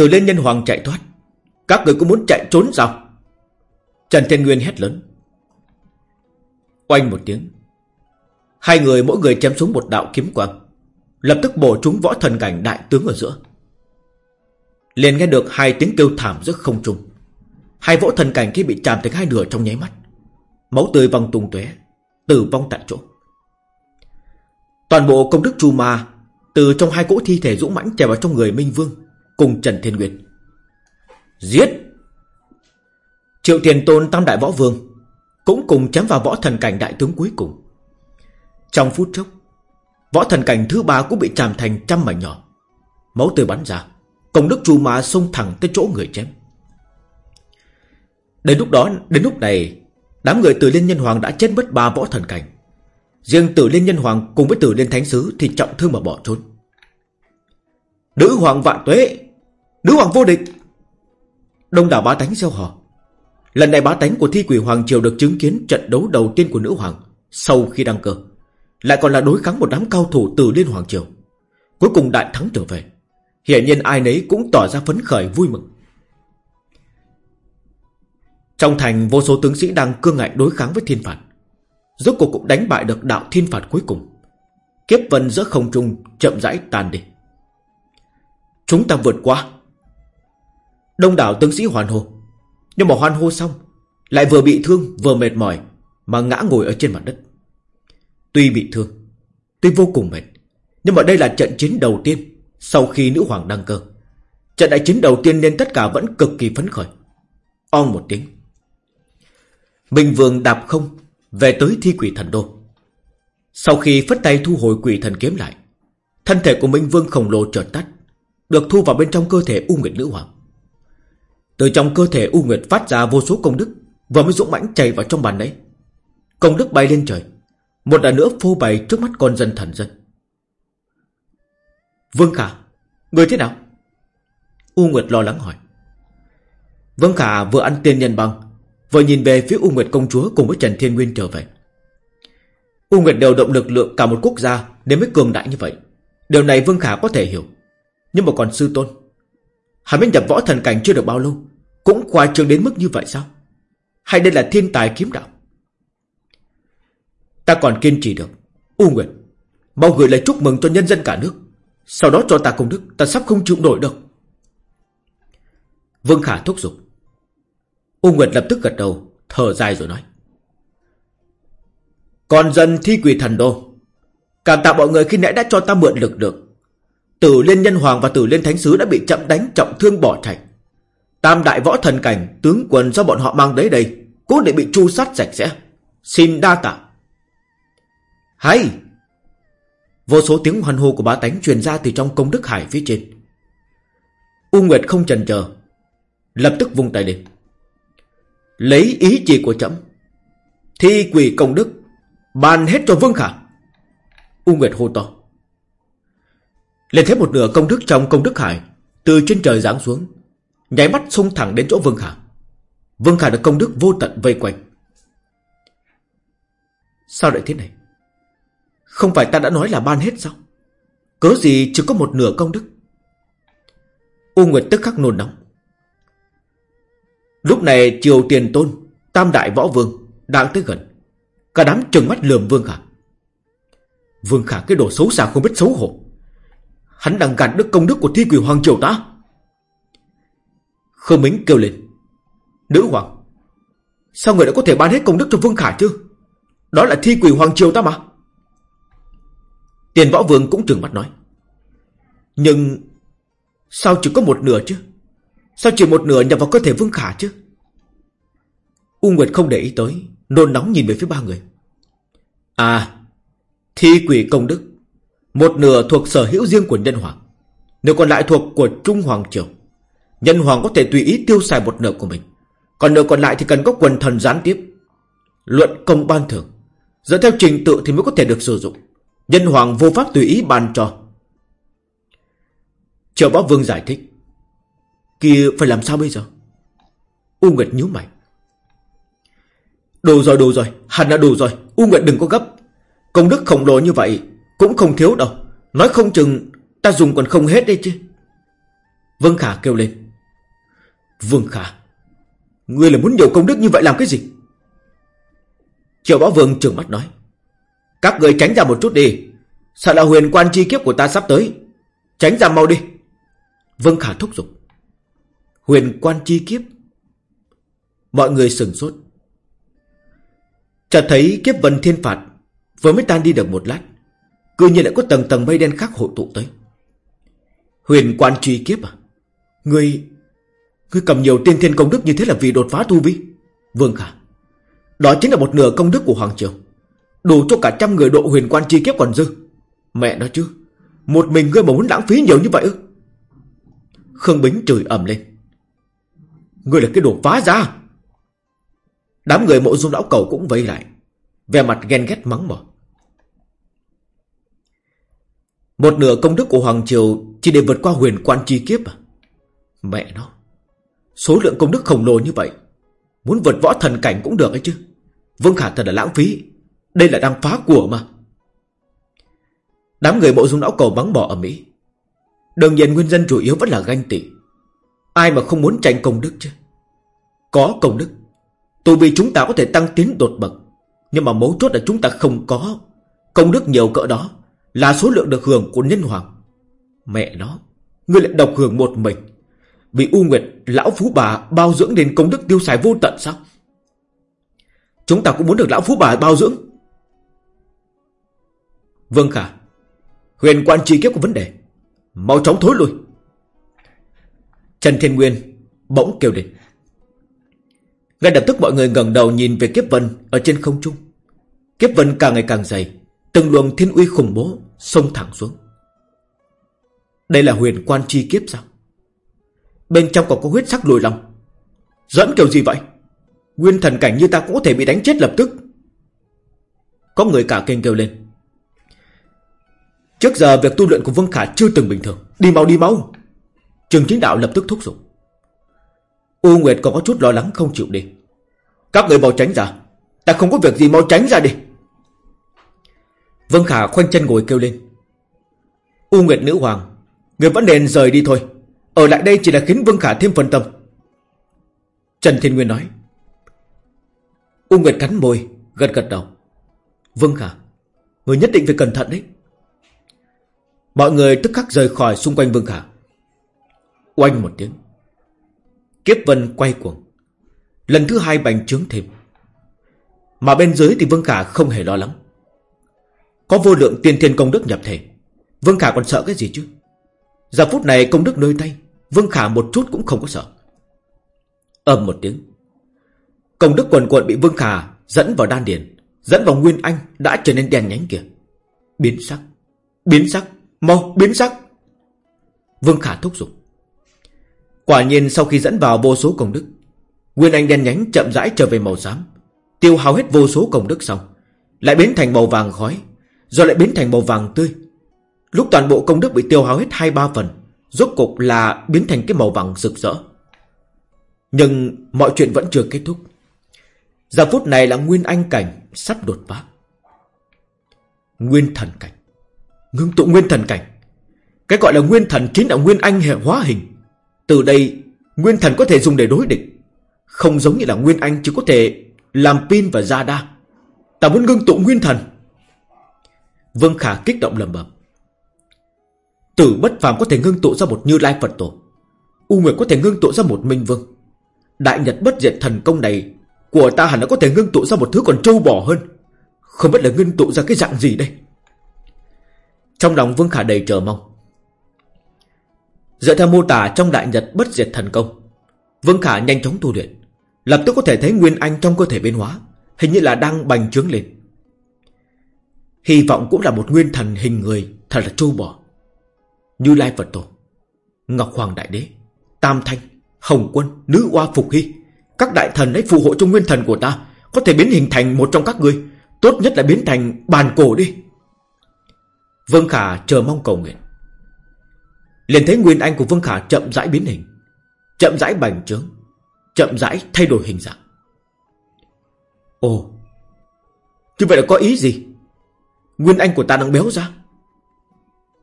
Từ lên nhân hoàng chạy thoát. Các người cũng muốn chạy trốn sao? Trần Thiên Nguyên hét lớn. Oanh một tiếng. Hai người mỗi người chém xuống một đạo kiếm quang. Lập tức bổ trúng võ thần cảnh đại tướng ở giữa. Liền nghe được hai tiếng kêu thảm giữa không trung. Hai võ thần cảnh kia bị chạm thành hai nửa trong nháy mắt. Máu tươi văng tung tóe, Tử vong tại chỗ. Toàn bộ công đức chu ma Từ trong hai cỗ thi thể dũng mãnh chảy vào trong người Minh Vương. Cùng Trần Thiên Nguyên. Giết! Triệu Tiền Tôn Tam Đại Võ Vương Cũng cùng chém vào võ thần cảnh đại tướng cuối cùng. Trong phút chốc, Võ thần cảnh thứ ba cũng bị chạm thành trăm mảnh nhỏ. Máu tươi bắn ra Công đức chu mà xông thẳng tới chỗ người chém. Đến lúc đó, Đến lúc này, Đám người từ Liên Nhân Hoàng đã chết mất ba võ thần cảnh. Riêng tử Liên Nhân Hoàng cùng với tử Liên Thánh Sứ Thì trọng thương mà bỏ trốn. Nữ Hoàng vạn tuế Nữ Hoàng vô địch. Đông đảo bá tánh gieo hò Lần này bá tánh của thi quỷ Hoàng Triều được chứng kiến trận đấu đầu tiên của nữ Hoàng Sau khi đăng cơ, lại còn là đối kháng một đám cao thủ từ Liên Hoàng Triều. Cuối cùng đại thắng trở về. Hiển nhiên ai nấy cũng tỏ ra phấn khởi, vui mừng. Trong thành, vô số tướng sĩ đang cương ngại đối kháng với thiên phạt. Rốt cuộc cũng đánh bại được đạo thiên phạt cuối cùng. Kiếp vân giữa không trung chậm rãi tan đi. Chúng ta vượt qua. Đông đảo tướng sĩ hoàn hô. Nhưng mà hoan hô xong, Lại vừa bị thương, vừa mệt mỏi, Mà ngã ngồi ở trên mặt đất. Tuy bị thương, Tuy vô cùng mệt, Nhưng mà đây là trận chiến đầu tiên Sau khi nữ hoàng đăng cơ. Trận đại chiến đầu tiên nên tất cả vẫn cực kỳ phấn khởi. On một tiếng. Minh Vương đạp không Về tới thi quỷ thần đô. Sau khi phất tay thu hồi quỷ thần kiếm lại, Thân thể của Minh Vương khổng lồ chợt tắt, Được thu vào bên trong cơ thể U Nguyệt Nữ Hoàng. Từ trong cơ thể U Nguyệt phát ra vô số công đức Và mới dũng mãnh chảy vào trong bàn đấy. Công đức bay lên trời, một lần nữa phô bày trước mắt con dân thần dân. Vương Khả, Người thế nào? U Nguyệt lo lắng hỏi. Vương Khả vừa ăn tiên nhân băng, Vừa nhìn về phía U Nguyệt công chúa Cùng với Trần Thiên Nguyên trở về. U Nguyệt đều động lực lượng cả một quốc gia Đến mới cường đại như vậy. Điều này Vương Khả có thể hiểu. Nhưng mà còn sư tôn, Hắn mới nhập võ thần cảnh chưa được bao lâu cũng khoa trương đến mức như vậy sao? Hay đây là thiên tài kiếm đạo? Ta còn kiên trì được. U Nguyệt, Mau gửi lời chúc mừng cho nhân dân cả nước. Sau đó cho ta công đức, Ta sắp không chịu nổi được Vương Khả thúc giục. U Nguyệt lập tức gật đầu, Thở dài rồi nói. Còn dân thi quỷ thần đô, Cảm tạ mọi người khi nãy đã cho ta mượn lực được Tử Liên Nhân Hoàng và Tử Liên Thánh Sứ đã bị chậm đánh, trọng thương bỏ chạy. Tam đại võ thần cảnh Tướng quân do bọn họ mang đến đây Cũng để bị chu sát sạch sẽ Xin đa tạ hay! Vô số tiếng hoan hô của bá tánh truyền ra từ trong công đức hải phía trên. U Nguyệt không chần chờ, lập tức vung tay lên. Lấy ý chỉ của chấm. Thi quỷ công đức, bàn hết cho Vương Khả. U Nguyệt hô to. Lên thế một nửa công đức trong công đức hải, từ trên trời giáng xuống, nháy mắt xông thẳng đến chỗ Vương Khả. Vương Khả được công đức vô tận vây quanh. Sao lại thế này? Không phải ta đã nói là ban hết sao? Cớ gì chỉ có một nửa công đức? U Nguyệt tức khắc nôn nóng. Lúc này triều tiền tôn, Tam đại võ vương Đang tới gần. Cả đám trừng mắt lườm Vương Khả. Vương Khả cái đồ xấu xa không biết xấu hổ. Hắn đang gạt đức công đức của thi quỷ hoàng triều ta. Khương Mính kêu lên. Nữ hoàng, Sao người đã có thể ban hết công đức cho Vương Khả chứ? Đó là thi quỷ hoàng triều ta mà. Tiền võ vương cũng trừng mắt nói. Nhưng Sao chỉ có một nửa chứ? Sao chỉ một nửa nhập vào cơ thể Vương Khả chứ? U Nguyệt không để ý tới, Nôn nóng nhìn về phía ba người. À Thi quỷ công đức, Một nửa thuộc sở hữu riêng của nhân hoàng Nửa còn lại thuộc của Trung Hoàng Triều. Nhân hoàng có thể tùy ý tiêu xài một nửa của mình. Còn nửa còn lại thì cần có quần thần gián tiếp. Luận công ban thưởng. Dựa theo trình tự thì mới có thể được sử dụng. Nhân hoàng vô pháp tùy ý ban cho. Triệu Bá Vương giải thích. Kia phải làm sao bây giờ? U Nguyệt nhíu mày. Đủ rồi đủ rồi. Hẳn đã đủ rồi. U Nguyệt đừng có gấp. Công đức khổng lồ như vậy Cũng không thiếu đâu. Nói không chừng ta dùng còn không hết đây chứ. Vương Khả kêu lên. Vương Khả. Ngươi là muốn nhiều công đức như vậy làm cái gì? Triệu Bá Vương trừng mắt nói. Các người tránh ra một chút đi. Sợ là huyền quan chi kiếp của ta sắp tới. Tránh ra mau đi. Vương Khả thúc giục. Huyền quan chi kiếp? Mọi người sừng sốt. Chợt thấy kiếp vân thiên phạt, Vừa mới tan đi được một lát Cứ nhiên lại có tầng tầng mây đen khác hội tụ tới. Huyền quan truy kiếp à? Ngươi Ngươi cầm nhiều tiên thiên công đức như thế là vì đột phá tu vi. Vương Khả, Đó chính là một nửa công đức của Hoàng Triều. Đủ cho cả trăm người độ huyền quan chi kiếp còn dư. Mẹ nói chứ, Một mình ngươi mà muốn lãng phí nhiều như vậy ư? Khương Bính chửi ầm lên. Ngươi là cái đồ phá ra Đám người mộ dung lão cầu cũng vây lại Về mặt ghen ghét mắng mỏ. Một nửa công đức của Hoàng Triều Chỉ để vượt qua huyền quan chi kiếp à? Mẹ nó Số lượng công đức khổng lồ như vậy, Muốn vượt võ thần cảnh cũng được ấy chứ. Vương Khả thật là lãng phí. Đây là đang phá của mà. Đám người bộ dung não cầu bắn bỏ ở Mỹ. Đương nhiên nguyên nhân chủ yếu vẫn là ganh tị. Ai mà không muốn tranh công đức chứ? Có công đức, Tù vì chúng ta có thể tăng tiến đột bậc. Nhưng mà mấu chốt là chúng ta không có. Công đức nhiều cỡ đó Là số lượng được hưởng của nhân hoàng. Mẹ nó Ngươi lại độc hưởng một mình. Bị U Nguyệt Lão Phú Bà bao dưỡng đến công đức tiêu xài vô tận sao Chúng ta cũng muốn được Lão Phú Bà bao dưỡng Vâng Khả Huyền quan chi kiếp có vấn đề Mau chóng thối lui Trần Thiên Nguyên bỗng kêu lên ngay lập tức mọi người ngẩng đầu nhìn về kiếp vân ở trên không trung. Kiếp vân càng ngày càng dày, từng luồng thiên uy khủng bố xông thẳng xuống. Đây là huyền quan chi kiếp sao? Bên trong còn có huyết sắc lùi lòng. Dẫn kiểu gì vậy? Nguyên thần cảnh như ta cũng có thể bị đánh chết lập tức. Có người cả kinh kêu lên. Trước giờ việc tu luyện của Vương Khả chưa từng bình thường. Đi mau đi mau. Trường chính đạo lập tức thúc giục. U Nguyệt còn có chút lo lắng, không chịu đi. Các người mau tránh ra. Ta không có việc gì mau tránh ra đi. Vương Khả khoanh chân ngồi kêu lên. U Nguyệt Nữ Hoàng. Người vẫn nên rời đi thôi. Ở lại đây chỉ là khiến Vương Khả thêm phần tâm. Trần Thiên Nguyên nói. U Nguyệt cắn môi, gật gật đầu. Vương Khả, người nhất định phải cẩn thận đấy. Mọi người tức khắc rời khỏi xung quanh Vương Khả. Oanh một tiếng. Kiếp vân quay cuồng Lần thứ hai bành trướng thêm Mà bên dưới thì Vương Khả không hề lo lắng Có vô lượng tiên thiên công đức nhập thể Vương Khả còn sợ cái gì chứ Giờ phút này công đức nơi tay, Vương Khả một chút cũng không có sợ. Ầm một tiếng. Công đức quần quần bị Vương Khả dẫn vào đan điền, Dẫn vào Nguyên Anh Đã trở nên đèn nhánh kìa. Biến sắc Biến sắc, Mau biến sắc. Vương Khả thúc giục. Quả nhiên sau khi dẫn vào vô số công đức, Nguyên Anh đen nhánh chậm rãi trở về màu xám, Tiêu hao hết vô số công đức xong, Lại biến thành màu vàng khói, Rồi lại biến thành màu vàng tươi Lúc toàn bộ công đức bị tiêu hao hết hai ba phần, Rốt cục là biến thành cái màu vàng rực rỡ. Nhưng mọi chuyện vẫn chưa kết thúc. Giờ phút này là Nguyên Anh cảnh sắp đột phá. Nguyên thần cảnh. Ngưng tụ nguyên thần cảnh. Cái gọi là nguyên thần chính là nguyên anh hệ hóa hình. Từ đây, Nguyên thần có thể dùng để đối địch. Không giống như là nguyên anh chỉ có thể Làm pin và ra đa. Ta muốn ngưng tụ nguyên thần. Vương Khả kích động lầm bầm Tử bất phàm có thể ngưng tụ ra một như lai Phật tổ. U Nguyệt có thể ngưng tụ ra một minh vương. Đại Nhật bất diệt thần công này Của ta hẳn là có thể ngưng tụ ra một thứ còn trâu bò hơn. Không biết là ngưng tụ ra cái dạng gì đây? Trong lòng Vương Khả đầy chờ mong. Dựa theo mô tả trong Đại Nhật bất diệt thần công, Vương Khả nhanh chóng tu luyện, Lập tức có thể thấy Nguyên Anh trong cơ thể biến hóa, Hình như là đang bành trướng lên. Hy vọng cũng là một nguyên thần hình người, Thật là trâu bò. Như Lai Phật Tổ, Ngọc Hoàng Đại Đế, Tam Thanh, Hồng Quân, Nữ Oa Phục Hy, Các đại thần ấy phù hộ cho nguyên thần của ta, Có thể biến hình thành một trong các ngươi, Tốt nhất là biến thành bàn cổ đi. Vương Khả chờ mong cầu nguyện. Liền thấy nguyên anh của Vương Khả chậm rãi biến hình, Chậm rãi bành trướng, Chậm rãi thay đổi hình dạng. Ồ, Như vậy là có ý gì? Nguyên anh của ta đang béo ra.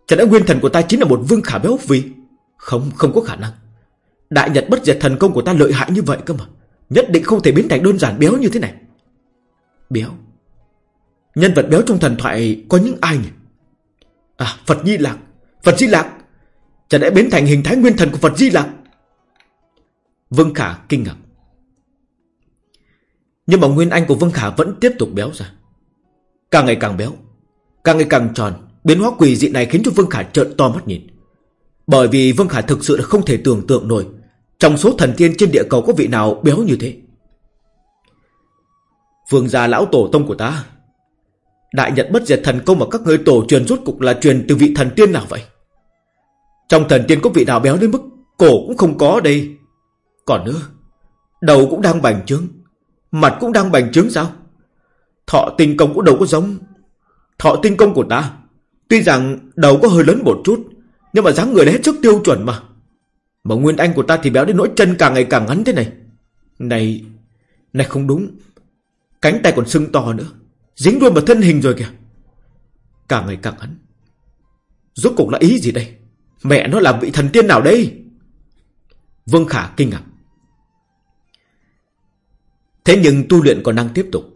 Chẳng lẽ nguyên thần của ta chính là một vương khả béo vì Không, không có khả năng. Đại Nhật bất diệt thần công của ta lợi hại như vậy cơ mà. Nhất định không thể biến thành đơn giản béo như thế này. Béo. Nhân vật béo trong thần thoại có những ai nhỉ? À Phật Di Lạc. Phật Di Lạc. Chẳng lẽ biến thành hình thái nguyên thần của Phật Di Lạc? Vương Khả kinh ngạc. Nhưng mà nguyên anh của Vương Khả vẫn tiếp tục béo ra. Càng ngày càng béo. Càng ngày càng tròn. Biến hóa quỷ dị này khiến cho Vương Khả trợn to mắt nhìn. Bởi vì Vương Khả thực sự là không thể tưởng tượng nổi, Trong số thần tiên trên địa cầu có vị nào béo như thế. Vương gia lão tổ tông của ta, Đại nhật bất diệt thần công mà các ngươi tổ truyền rốt cục là truyền từ vị thần tiên nào vậy? Trong thần tiên có vị nào béo đến mức Cổ cũng không có đây? Còn nữa, Đầu cũng đang bành trướng, Mặt cũng đang bành trướng sao? Thọ tinh công cũng đâu có giống. Thọ tinh công của ta Tuy rằng đầu có hơi lớn một chút, Nhưng mà dáng người đã hết sức tiêu chuẩn mà. Mà Nguyên Anh của ta thì béo đến nỗi chân càng ngày càng ngắn thế này. Này Này không đúng. Cánh tay còn sưng to nữa. Dính luôn vào thân hình rồi kìa. Càng ngày càng ngắn. Rốt cục là ý gì đây? Mẹ nó là vị thần tiên nào đây? Vương Khả kinh ngạc. Thế nhưng tu luyện còn đang tiếp tục.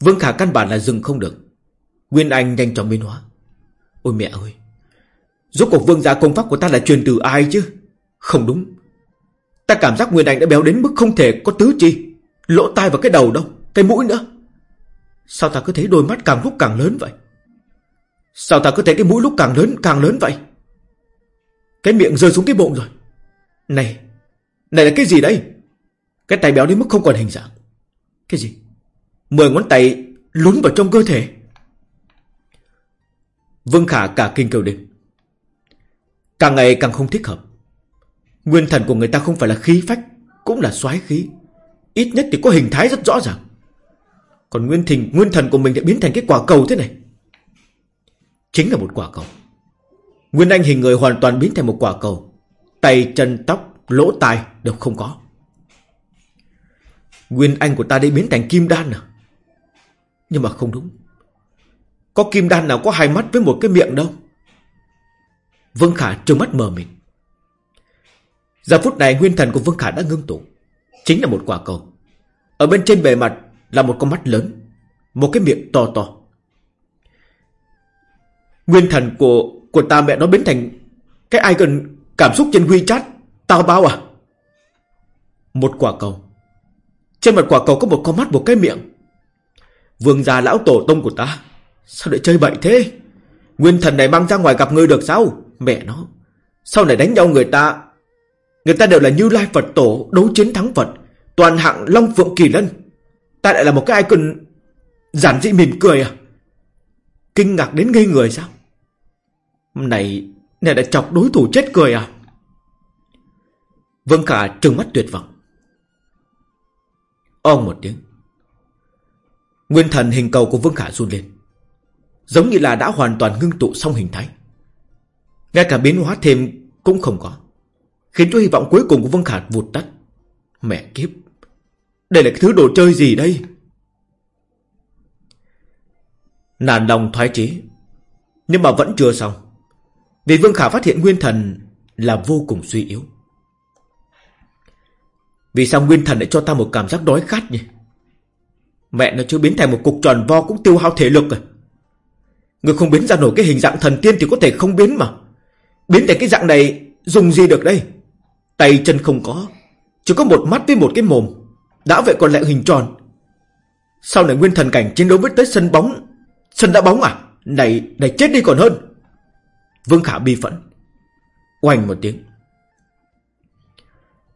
Vương Khả căn bản là dừng không được. Nguyên Anh nhanh chóng biến hóa. Ôi mẹ ơi, Rốt cuộc vương gia công pháp của ta là truyền từ ai chứ? Không đúng. Ta cảm giác Nguyên Anh đã béo đến mức không thể có tứ chi, Lỗ tai và cái đầu đâu, Cái mũi nữa. Sao ta cứ thấy đôi mắt càng lúc càng lớn vậy? Sao ta cứ thấy cái mũi lúc càng lớn càng lớn vậy? Cái miệng rơi xuống cái bụng rồi. Này Này là cái gì đây? Cái tay béo đến mức không còn hình dạng. Cái gì? Mười ngón tay lún vào trong cơ thể. Vương Khả cả kinh kêu lên. Càng ngày càng không thích hợp. Nguyên thần của người ta không phải là khí phách, cũng là soái khí. Ít nhất thì có hình thái rất rõ ràng. Còn nguyên thình, nguyên thần của mình đã biến thành cái quả cầu thế này. Chính là một quả cầu. Nguyên anh hình người hoàn toàn biến thành một quả cầu. Tay, chân, tóc, lỗ tai đều không có. Nguyên anh của ta đã biến thành kim đan à? Nhưng mà không đúng. Có kim đan nào có hai mắt với một cái miệng đâu? Vương Khả trừng mắt mờ mình Giờ phút này nguyên thần của Vương Khả đã ngưng tụ. Chính là một quả cầu. Ở bên trên bề mặt là một con mắt lớn, Một cái miệng to to. Nguyên thần của của ta mẹ nó biến thành Cái ai cần cảm xúc trên WeChat. Tao bao à? Một quả cầu. Trên mặt quả cầu có một con mắt, một cái miệng. Vương gia lão tổ tông của ta. Sao lại chơi bậy thế? Nguyên thần này mang ra ngoài gặp ngươi được sao? Mẹ nó, Sau này đánh nhau người ta Người ta đều là như lai Phật tổ, Đấu chiến thắng Phật, Toàn hạng Long Phượng Kỳ Lân. Ta lại là một cái icon Giản dị mỉm cười à? Kinh ngạc đến ngây người sao? Này Này đã chọc đối thủ chết cười à? Vương Khả trừng mắt tuyệt vọng. Ông một tiếng. Nguyên thần hình cầu của Vương Khả run lên. Giống như là đã hoàn toàn ngưng tụ xong hình thái. Ngay cả biến hóa thêm cũng không có, Khiến cho hy vọng cuối cùng của Vương Khả vụt tắt. Mẹ kiếp, Đây là cái thứ đồ chơi gì đây? Nản lòng thoái chí, Nhưng mà vẫn chưa xong. Vì Vương Khả phát hiện Nguyên Thần Là vô cùng suy yếu. Vì sao Nguyên Thần lại cho ta một cảm giác đói khát nhỉ? Mẹ nó chưa biến thành một cục tròn vo Cũng tiêu hao thể lực rồi. Người không biến ra nổi cái hình dạng thần tiên Thì có thể không biến mà. Biến thành cái dạng này dùng gì được đây? Tay chân không có, Chỉ có một mắt với một cái mồm. Đã vậy còn lại hình tròn. Sau này nguyên thần cảnh chiến đấu với tới sân bóng. Sân đã bóng à? Này này chết đi còn hơn. Vương Khả bi phẫn. Oanh một tiếng.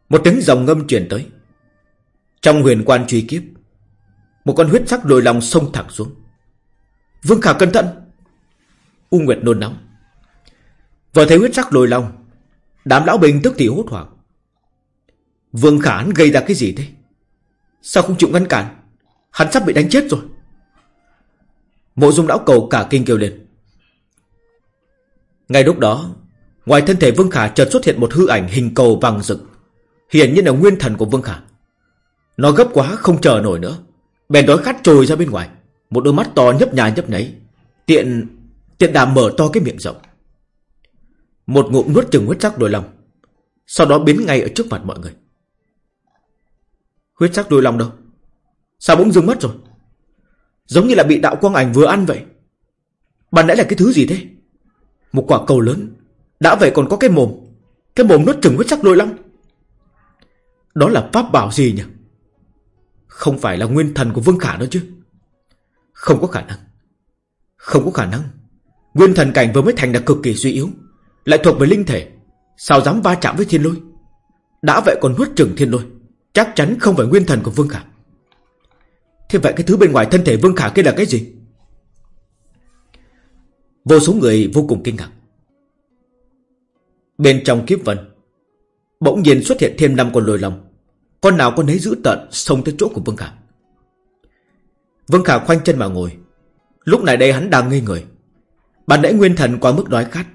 Một tiếng dòng ngâm truyền tới. Trong huyền quan truy kiếp, Một con huyết sắc đồi lòng sông thẳng xuống. Vương Khả cẩn thận. U Nguyệt nôn nóng. Vừa thấy huyết sắc lồi lòng. Đám lão bình tức thì hốt hoảng. Vương Khả hắn gây ra cái gì thế? Sao không chịu ngăn cản? Hắn sắp bị đánh chết rồi. Mộ dung lão cầu cả kinh kêu lên. Ngay lúc đó, Ngoài thân thể Vương Khả chợt xuất hiện một hư ảnh hình cầu vàng rực. Hiển nhiên là nguyên thần của Vương Khả Nó gấp quá không chờ nổi nữa. Bèn đói khát trồi ra bên ngoài. Một đôi mắt to nhấp nhà nhấp nấy Tiện Tiện đà mở to cái miệng rộng. Một ngụm nuốt chừng huyết sắc đôi lòng. Sau đó biến ngay ở trước mặt mọi người. Huyết sắc đôi lòng đâu? Sao bỗng dưng mất rồi? Giống như là bị đạo quang ảnh vừa ăn vậy. Bạn nãy là cái thứ gì thế? Một quả cầu lớn. Đã vậy còn có cái mồm. Cái mồm nuốt chừng huyết sắc đôi lòng. Đó là pháp bảo gì nhỉ? Không phải là nguyên thần của Vương Khả đó chứ. Không có khả năng. Không có khả năng. Nguyên thần cảnh vừa mới thành là cực kỳ suy yếu, Lại thuộc về linh thể. Sao dám va chạm với thiên lôi? Đã vậy còn nuốt chừng thiên lôi, Chắc chắn không phải nguyên thần của Vương Khả. Thế vậy cái thứ bên ngoài thân thể Vương Khả kia là cái gì? Vô số người vô cùng kinh ngạc. Bên trong kiếp vân Bỗng nhiên xuất hiện thêm năm con lồi lòng Con nào con nấy giữ tận, Xông tới chỗ của Vương Khả. Vương Khả khoanh chân mà ngồi. Lúc này đây hắn đang ngây người. Bạn nãy nguyên thần quá mức đói khát.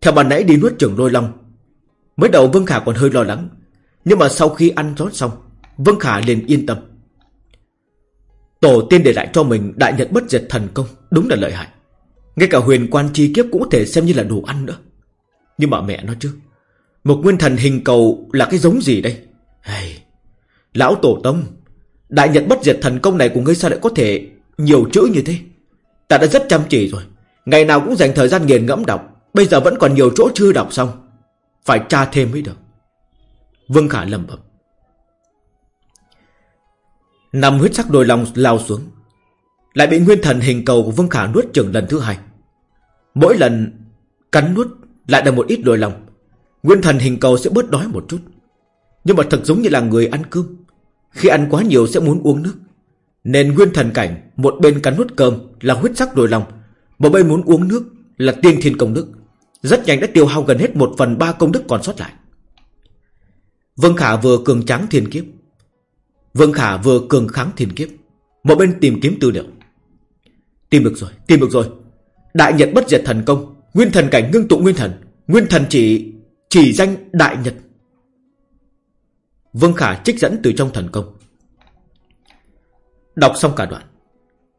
Theo bạn nãy đi nuốt trưởng lôi long. Mới đầu Vương Khả còn hơi lo lắng. Nhưng mà sau khi ăn rót xong Vương Khả liền yên tâm. Tổ tiên để lại cho mình đại nhật bất diệt thần công Đúng là lợi hại. Ngay cả huyền quan chi kiếp cũng có thể xem như là đồ ăn nữa. Nhưng mà mẹ nó chứ Một nguyên thần hình cầu là cái giống gì đây? Hey, Lão tổ tông Đại nhật bất diệt thần công này của ngươi sao lại có thể Nhiều chữ như thế? Ta đã rất chăm chỉ rồi. Ngày nào cũng dành thời gian nghiền ngẫm đọc. Bây giờ vẫn còn nhiều chỗ chưa đọc xong. Phải tra thêm mới được. Vương Khả lầm bẩm. Nằm huyết sắc đôi lòng lao xuống. Lại bị nguyên thần hình cầu của Vương Khả nuốt chừng lần thứ hai. Mỗi lần cắn nuốt lại là một ít đôi lòng. Nguyên thần hình cầu sẽ bớt đói một chút. Nhưng mà thật giống như là người ăn cơm. Khi ăn quá nhiều sẽ muốn uống nước. Nên nguyên thần cảnh, Một bên cắn nuốt cơm là huyết sắc đôi lòng một bên muốn uống nước là tiên thiên công đức. Rất nhanh đã tiêu hao gần hết một phần ba công đức còn sót lại. Vương Khả vừa cường tráng thiên kiếp. Vương Khả vừa cường kháng thiên kiếp. Một bên tìm kiếm tư liệu. Tìm được rồi, tìm được rồi. Đại Nhật bất diệt thần công. Nguyên thần cảnh ngưng tụ nguyên thần. Nguyên thần chỉ chỉ danh Đại Nhật. Vương Khả trích dẫn từ trong thần công. Đọc xong cả đoạn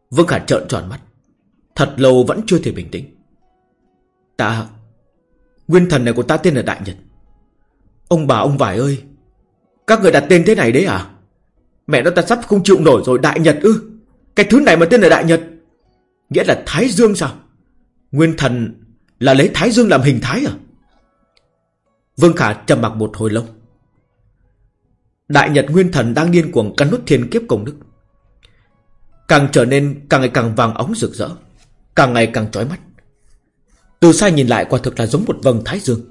Vương Khả trợn tròn mắt. Thật lâu vẫn chưa thể bình tĩnh. Ta, Nguyên thần này của ta tên là Đại Nhật. Ông bà ông vải ơi, Các người đặt tên thế này đấy à? Mẹ nó ta sắp không chịu nổi rồi, Đại Nhật ư? Cái thứ này mà tên là Đại Nhật, Nghĩa là Thái Dương sao? Nguyên thần là lấy Thái Dương làm hình thái à? Vương Khả trầm mặc một hồi lâu. Đại Nhật Nguyên Thần đang điên cuồng cắn nút thiên kiếp công đức. Càng trở nên càng ngày càng vàng óng rực rỡ. Càng ngày càng chói mắt. Từ xa nhìn lại quả thực là giống một vầng Thái Dương.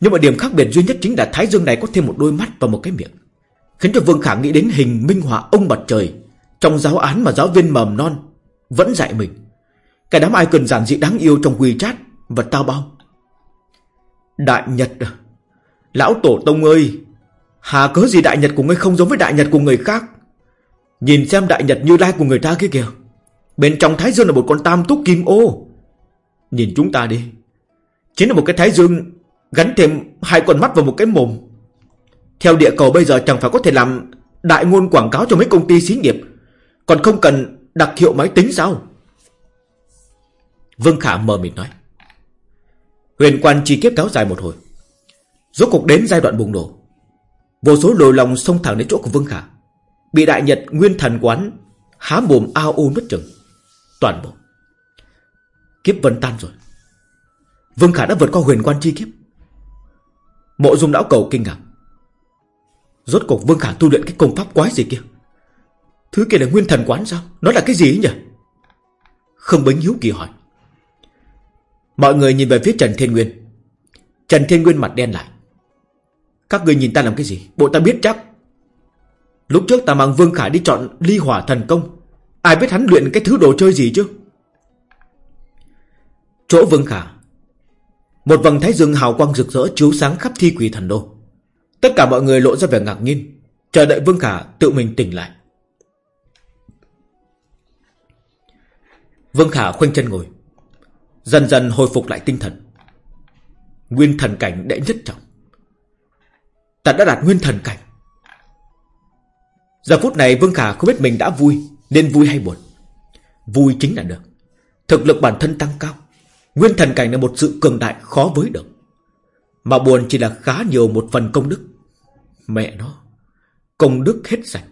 Nhưng mà điểm khác biệt duy nhất chính là Thái Dương này có thêm một đôi mắt và một cái miệng, Khiến cho Vương Khả nghĩ đến hình minh họa ông mặt trời Trong giáo án mà giáo viên mầm non Vẫn dạy mình. Cái đám ai cần giản dị đáng yêu trong WeChat Và tao bao Đại Nhật à Lão Tổ Tông ơi, Hà cớ gì Đại Nhật của ngươi không giống với Đại Nhật của người khác? Nhìn xem Đại Nhật như lai của người ta kia kìa. Bên trong Thái Dương là một con tam túc kim ô Nhìn chúng ta đi Chính là một cái Thái Dương Gắn thêm hai con mắt vào một cái mồm theo địa cầu bây giờ chẳng phải có thể làm đại ngôn quảng cáo cho mấy công ty xí nghiệp Còn không cần đặc hiệu máy tính sao Vương Khả mờ mịt nói. Huyền quan chi kiếp kéo dài một hồi. Rốt cục đến giai đoạn bùng nổ. Vô số lồi lòng xông thẳng đến chỗ của Vương Khả. Bị đại nhật nguyên thần quán há mồm ao ô nuốt chừng. Toàn bộ. Kiếp vân tan rồi. Vương Khả đã vượt qua huyền quan chi kiếp. Mộ dung lão cầu kinh ngạc. Rốt cuộc Vương Khả tu luyện cái công pháp quái gì kia. Thứ kia là nguyên thần quán sao? Nó là cái gì nhỉ? Không bính hiếu kỳ hỏi. Mọi người nhìn về phía Trần Thiên Nguyên. Trần Thiên Nguyên mặt đen lại. Các người nhìn ta làm cái gì? Bộ ta biết chắc. Lúc trước ta mang Vương Khả đi chọn ly hỏa thần công. Ai biết hắn luyện cái thứ đồ chơi gì chứ? Chỗ Vương Khả. Một vầng thái dương hào quang rực rỡ chiếu sáng khắp thi quỷ thần đô. Tất cả mọi người lộ ra vẻ ngạc nhiên, chờ đợi Vương Khả tự mình tỉnh lại. Vương Khả khoanh chân ngồi, dần dần hồi phục lại tinh thần. Nguyên thần cảnh đệ nhất trọng. Ta đã đạt nguyên thần cảnh. Giờ phút này Vương Khả không biết mình đã vui nên vui hay buồn? Vui chính là được. Thực lực bản thân tăng cao, Nguyên thần cảnh là một sự cường đại khó với được. Mà buồn chỉ là khá nhiều một phần công đức. Mẹ nó, Công đức hết sạch,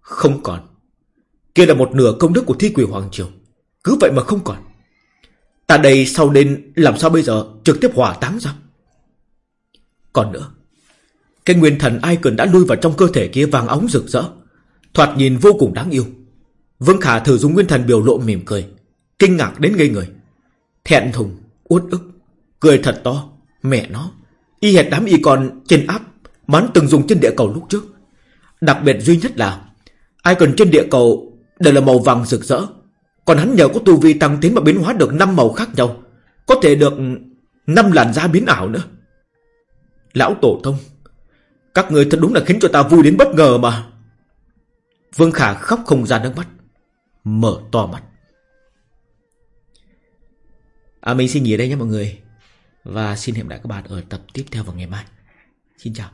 Không còn. Kia là một nửa công đức của thi quỷ Hoàng Triều, Cứ vậy mà không còn. Ta đây sau nên làm sao bây giờ Trực tiếp hỏa táng ra? Còn nữa, Cái nguyên thần ai cần đã lui vào trong cơ thể kia vàng óng rực rỡ, Thoạt nhìn vô cùng đáng yêu. Vương Khả thử dùng nguyên thần biểu lộ mỉm cười Kinh ngạc đến ngây người. Thẹn thùng, uất ức Cười thật to, mẹ nó Y hệt đám y còn trên áp mắn từng dùng trên địa cầu lúc trước. Đặc biệt duy nhất là Ai cần trên địa cầu đều là màu vàng rực rỡ. Còn hắn nhờ có tu vi tăng tiến mà biến hóa được năm màu khác nhau Có thể được năm làn da biến ảo nữa. Lão Tổ Thông Các người thật đúng là khiến cho ta vui đến bất ngờ mà. Vương Khả khóc không ra nước mắt. Mở to mắt À mình xin nghỉ đây nhé mọi người. Và xin hẹn gặp lại các bạn ở tập tiếp theo vào ngày mai. Xin chào.